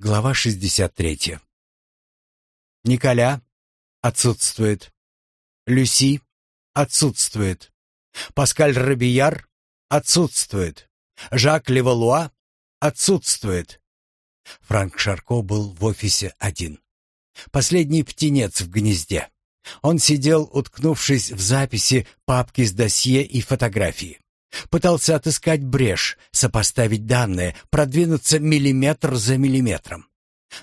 Глава 63. Николя отсутствует. Люси отсутствует. Паскаль Робияр отсутствует. Жак Левалуа отсутствует. Франк Шарко был в офисе один. Последний птенец в гнезде. Он сидел, уткнувшись в записи, папки с досье и фотографии. Пытался отыскать брешь, сопоставить данные, продвинуться миллиметр за миллиметром.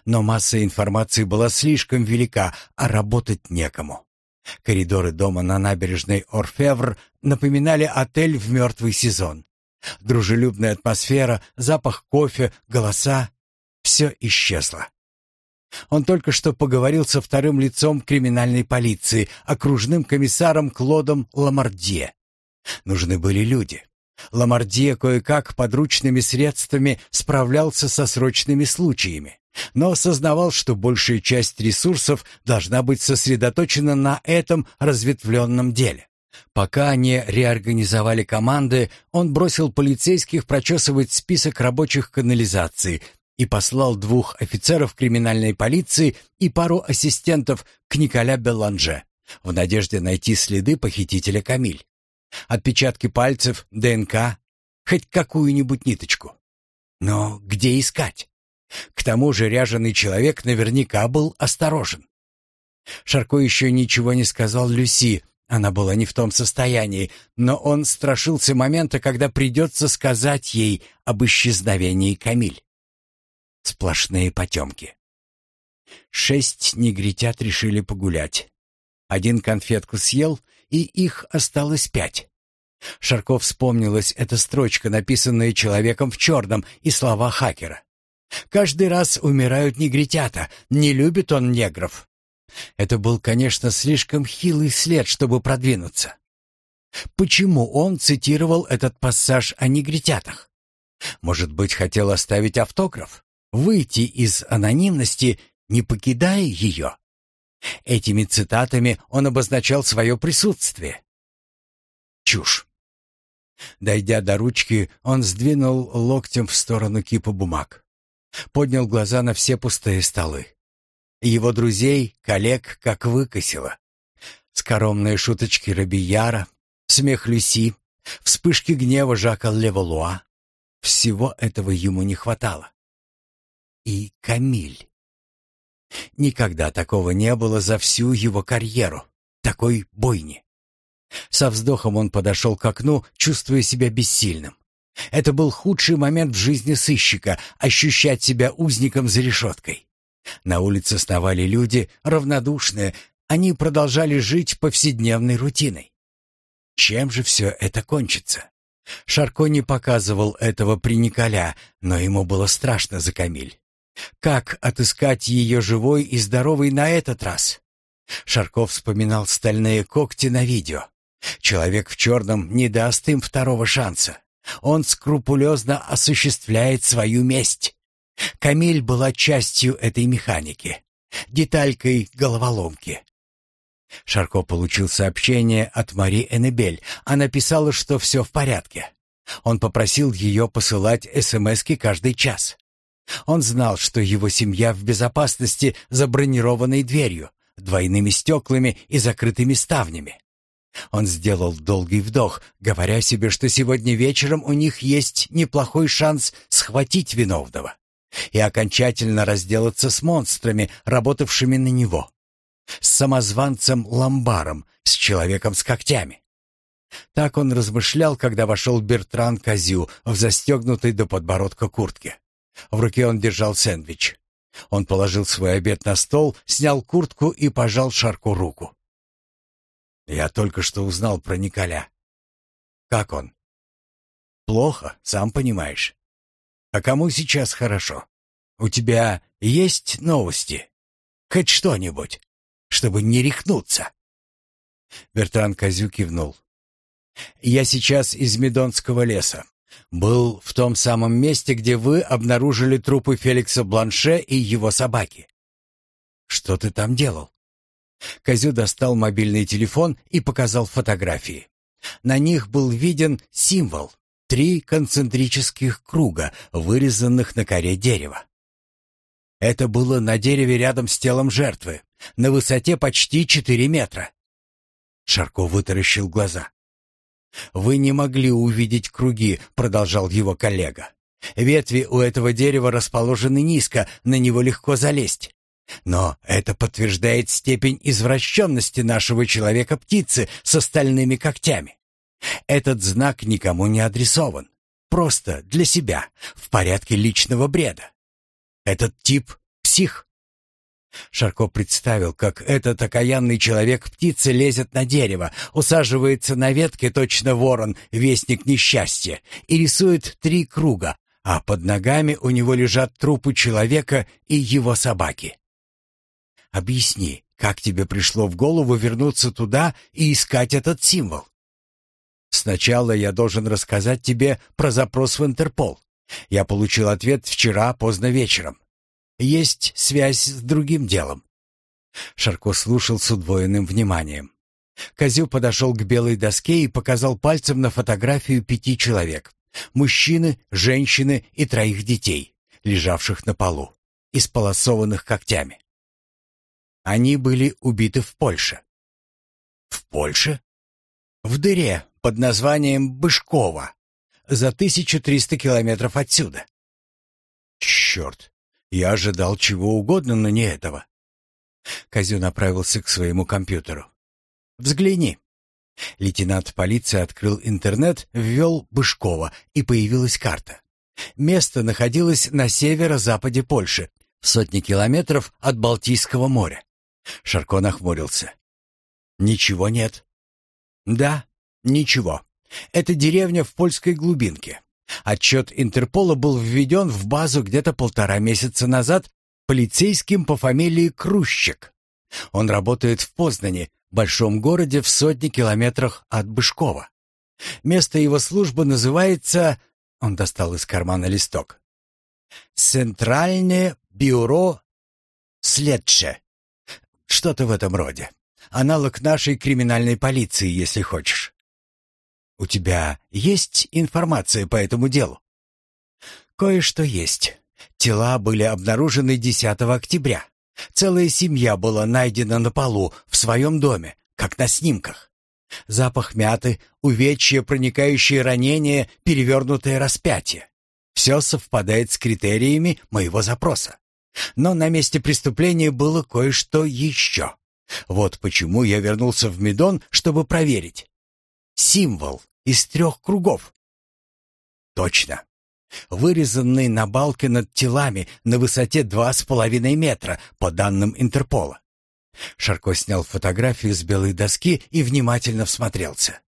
Но масса информации была слишком велика, а работать некому. Коридоры дома на набережной Орфевр напоминали отель в мертвый сезон. Дружелюбная атмосфера, запах кофе, голоса — все исчезло. Он только что поговорил со вторым лицом криминальной полиции, окружным комиссаром Клодом Ламардье. Нужны были люди. Ламардье кое-как подручными средствами справлялся со срочными случаями, но осознавал, что большая часть ресурсов должна быть сосредоточена на этом разветвленном деле. Пока они реорганизовали команды, он бросил полицейских прочесывать список рабочих канализации и послал двух офицеров криминальной полиции и пару ассистентов к Николя Белланже в надежде найти следы похитителя Камиль. Отпечатки пальцев, ДНК, хоть какую-нибудь ниточку. Но где искать? К тому же ряженый человек наверняка был осторожен. Шарко еще ничего не сказал Люси, она была не в том состоянии, но он страшился момента, когда придется сказать ей об исчезновении Камиль. Сплошные потемки. Шесть негритят решили погулять. Один конфетку съел, и их осталось пять. Шарков вспомнилась эта строчка, написанная человеком в черном, и слова хакера. «Каждый раз умирают негритята, не любит он негров». Это был, конечно, слишком хилый след, чтобы продвинуться. Почему он цитировал этот пассаж о негритятах? Может быть, хотел оставить автограф? Выйти из анонимности, не покидая ее? Этими цитатами он обозначал свое присутствие. Чушь. Дойдя до ручки, он сдвинул локтем в сторону кипа бумаг. Поднял глаза на все пустые столы. Его друзей, коллег, как выкосило. Скоромные шуточки Робияра, смех Люси, вспышки гнева Жака Леволуа. Всего этого ему не хватало. И Камиль. Никогда такого не было за всю его карьеру, такой бойни. Со вздохом он подошел к окну, чувствуя себя бессильным. Это был худший момент в жизни сыщика — ощущать себя узником за решеткой. На улице сновали люди, равнодушные, они продолжали жить повседневной рутиной. Чем же все это кончится? Шарко не показывал этого при Николя, но ему было страшно за Камиль. Как отыскать ее живой и здоровой на этот раз? Шарков вспоминал стальные когти на видео. Человек в черном не даст им второго шанса. Он скрупулезно осуществляет свою месть. Камиль была частью этой механики, деталькой головоломки. Шарко получил сообщение от Мари Эннебель. Она писала, что все в порядке. Он попросил ее посылать СМСки каждый час. Он знал, что его семья в безопасности за бронированной дверью, двойными стеклами и закрытыми ставнями. Он сделал долгий вдох, говоря себе, что сегодня вечером у них есть неплохой шанс схватить виновного и окончательно разделаться с монстрами, работавшими на него. С самозванцем Ламбаром, с человеком с когтями. Так он размышлял, когда вошел Бертран Казю в застегнутой до подбородка куртке. В руке он держал сэндвич. Он положил свой обед на стол, снял куртку и пожал Шарку руку. Я только что узнал про Николя. Как он? Плохо, сам понимаешь. А кому сейчас хорошо? У тебя есть новости? Хоть что-нибудь, чтобы не рехнуться. Бертран Козю кивнул. Я сейчас из Медонского леса. Был в том самом месте, где вы обнаружили трупы Феликса Бланше и его собаки. Что ты там делал? Козю достал мобильный телефон и показал фотографии. На них был виден символ — три концентрических круга, вырезанных на коре дерева. Это было на дереве рядом с телом жертвы, на высоте почти четыре метра. Шарко вытаращил глаза. «Вы не могли увидеть круги», — продолжал его коллега. «Ветви у этого дерева расположены низко, на него легко залезть. Но это подтверждает степень извращенности нашего человека-птицы с остальными когтями. Этот знак никому не адресован. Просто для себя, в порядке личного бреда. Этот тип — псих. Шарко представил, как этот окаянный человек-птица лезет на дерево, усаживается на ветке точно ворон, вестник несчастья, и рисует три круга, а под ногами у него лежат трупы человека и его собаки. Объясни, как тебе пришло в голову вернуться туда и искать этот символ? Сначала я должен рассказать тебе про запрос в Интерпол. Я получил ответ вчера поздно вечером. Есть связь с другим делом. Шарко слушал с удвоенным вниманием. Козю подошел к белой доске и показал пальцем на фотографию пяти человек. Мужчины, женщины и троих детей, лежавших на полу, исполосованных когтями. Они были убиты в Польше. В Польше? В дыре под названием Бышкова, за 1300 километров отсюда. Черт, я ожидал чего угодно, но не этого. Козю направился к своему компьютеру. «Взгляни». Лейтенант полиции открыл интернет, ввел Бышкова, и появилась карта. Место находилось на северо-западе Польши, в сотни километров от Балтийского моря. Шарко нахмурился. «Ничего нет». «Да, ничего. Это деревня в польской глубинке. Отчет Интерпола был введен в базу где-то полтора месяца назад полицейским по фамилии Крущик. Он работает в Познане, большом городе в сотни километрах от Бышкова. Место его службы называется... Он достал из кармана листок. «Центральное бюро следше». Что-то в этом роде. Аналог нашей криминальной полиции, если хочешь. У тебя есть информация по этому делу? Кое-что есть. Тела были обнаружены 10 октября. Целая семья была найдена на полу в своем доме, как на снимках. Запах мяты, увечья, проникающие ранения, перевернутое распятие. Все совпадает с критериями моего запроса. Но на месте преступления было кое-что еще. Вот почему я вернулся в Медон, чтобы проверить. Символ из трех кругов. Точно. Вырезанный на балке над телами на высоте два с половиной метра, по данным Интерпола. Шарко снял фотографию с белой доски и внимательно всмотрелся.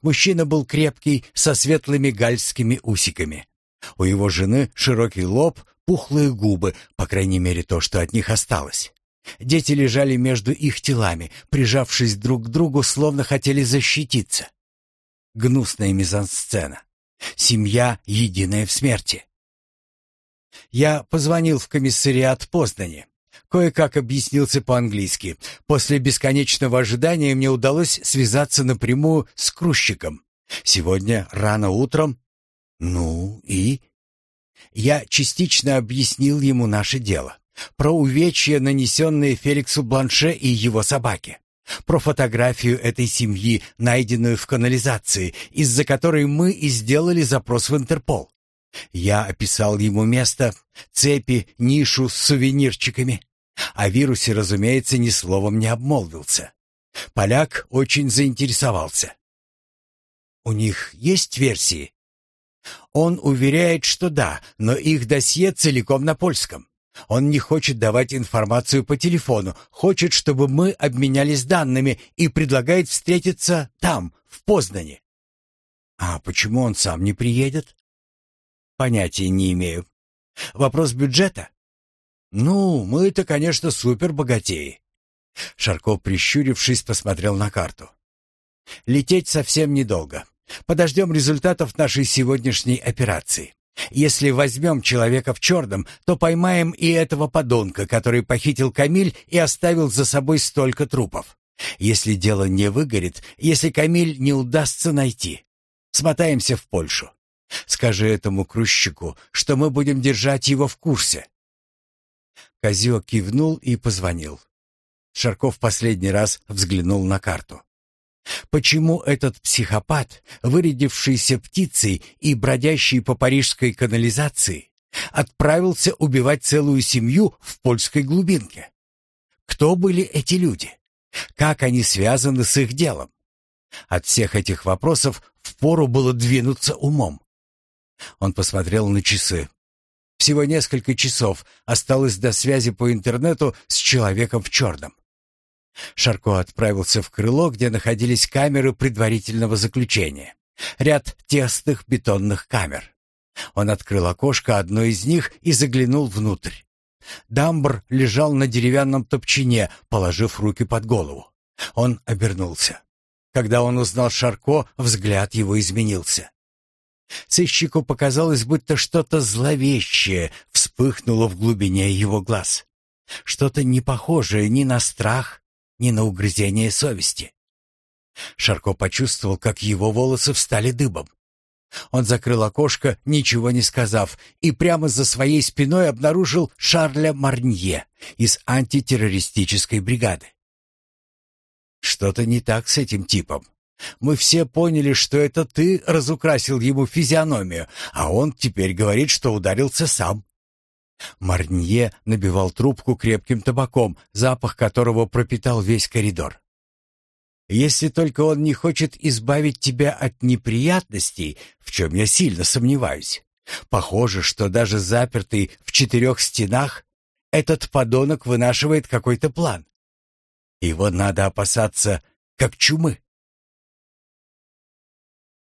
Мужчина был крепкий, со светлыми гальскими усиками. У его жены широкий лоб, пухлые губы, по крайней мере то, что от них осталось. Дети лежали между их телами, прижавшись друг к другу, словно хотели защититься. Гнусная мизансцена. Семья единая в смерти. Я позвонил в комиссариат Познани. Кое-как объяснился по-английски. После бесконечного ожидания мне удалось связаться напрямую с грузчиком. Сегодня рано утром. Ну и? Я частично объяснил ему наше дело. Про увечья, нанесенные Феликсу Бланше и его собаке. Про фотографию этой семьи, найденную в канализации, из-за которой мы и сделали запрос в Интерпол. Я описал ему место, цепи, нишу с сувенирчиками. О вирусе, разумеется, ни словом не обмолвился. Поляк очень заинтересовался. «У них есть версии?» Он уверяет, что да, но их досье целиком на польском. Он не хочет давать информацию по телефону, хочет, чтобы мы обменялись данными и предлагает встретиться там, в Познане. А почему он сам не приедет? Понятия не имею. Вопрос бюджета? Ну, мы-то, конечно, супербогатеи. Шарко, прищурившись, посмотрел на карту. Лететь совсем недолго. Подождем результатов нашей сегодняшней операции. Если возьмем человека в черном, то поймаем и этого подонка, который похитил Камиль и оставил за собой столько трупов. Если дело не выгорит, если Камиль не удастся найти, смотаемся в Польшу. Скажи этому крущику, что мы будем держать его в курсе. Козё кивнул и позвонил. Шарков последний раз взглянул на карту. Почему этот психопат, вырядившийся птицей и бродящий по парижской канализации, отправился убивать целую семью в польской глубинке? Кто были эти люди? Как они связаны с их делом? От всех этих вопросов впору было двинуться умом. Он посмотрел на часы. Всего несколько часов осталось до связи по интернету с человеком в черном. Шарко отправился в крыло, где находились камеры предварительного заключения. Ряд тесных бетонных камер. Он открыл окошко одной из них и заглянул внутрь. Дамбр лежал на деревянном топчине, положив руки под голову. Он обернулся. Когда он узнал Шарко, взгляд его изменился. Сыщику показалось, будто что-то зловещее вспыхнуло в глубине его глаз. Что-то не похожее ни на страх, ни на угрызение совести. Шарко почувствовал, как его волосы встали дыбом. Он закрыл окошко, ничего не сказав, и прямо за своей спиной обнаружил Шарля Марнье из антитеррористической бригады. Что-то не так с этим типом. Мы все поняли, что это ты разукрасил ему физиономию, а он теперь говорит, что ударился сам. Марнье набивал трубку крепким табаком, запах которого пропитал весь коридор. Если только он не хочет избавить тебя от неприятностей, в чем я сильно сомневаюсь. Похоже, что даже запертый в четырех стенах, этот подонок вынашивает какой-то план. Его надо опасаться, как чумы.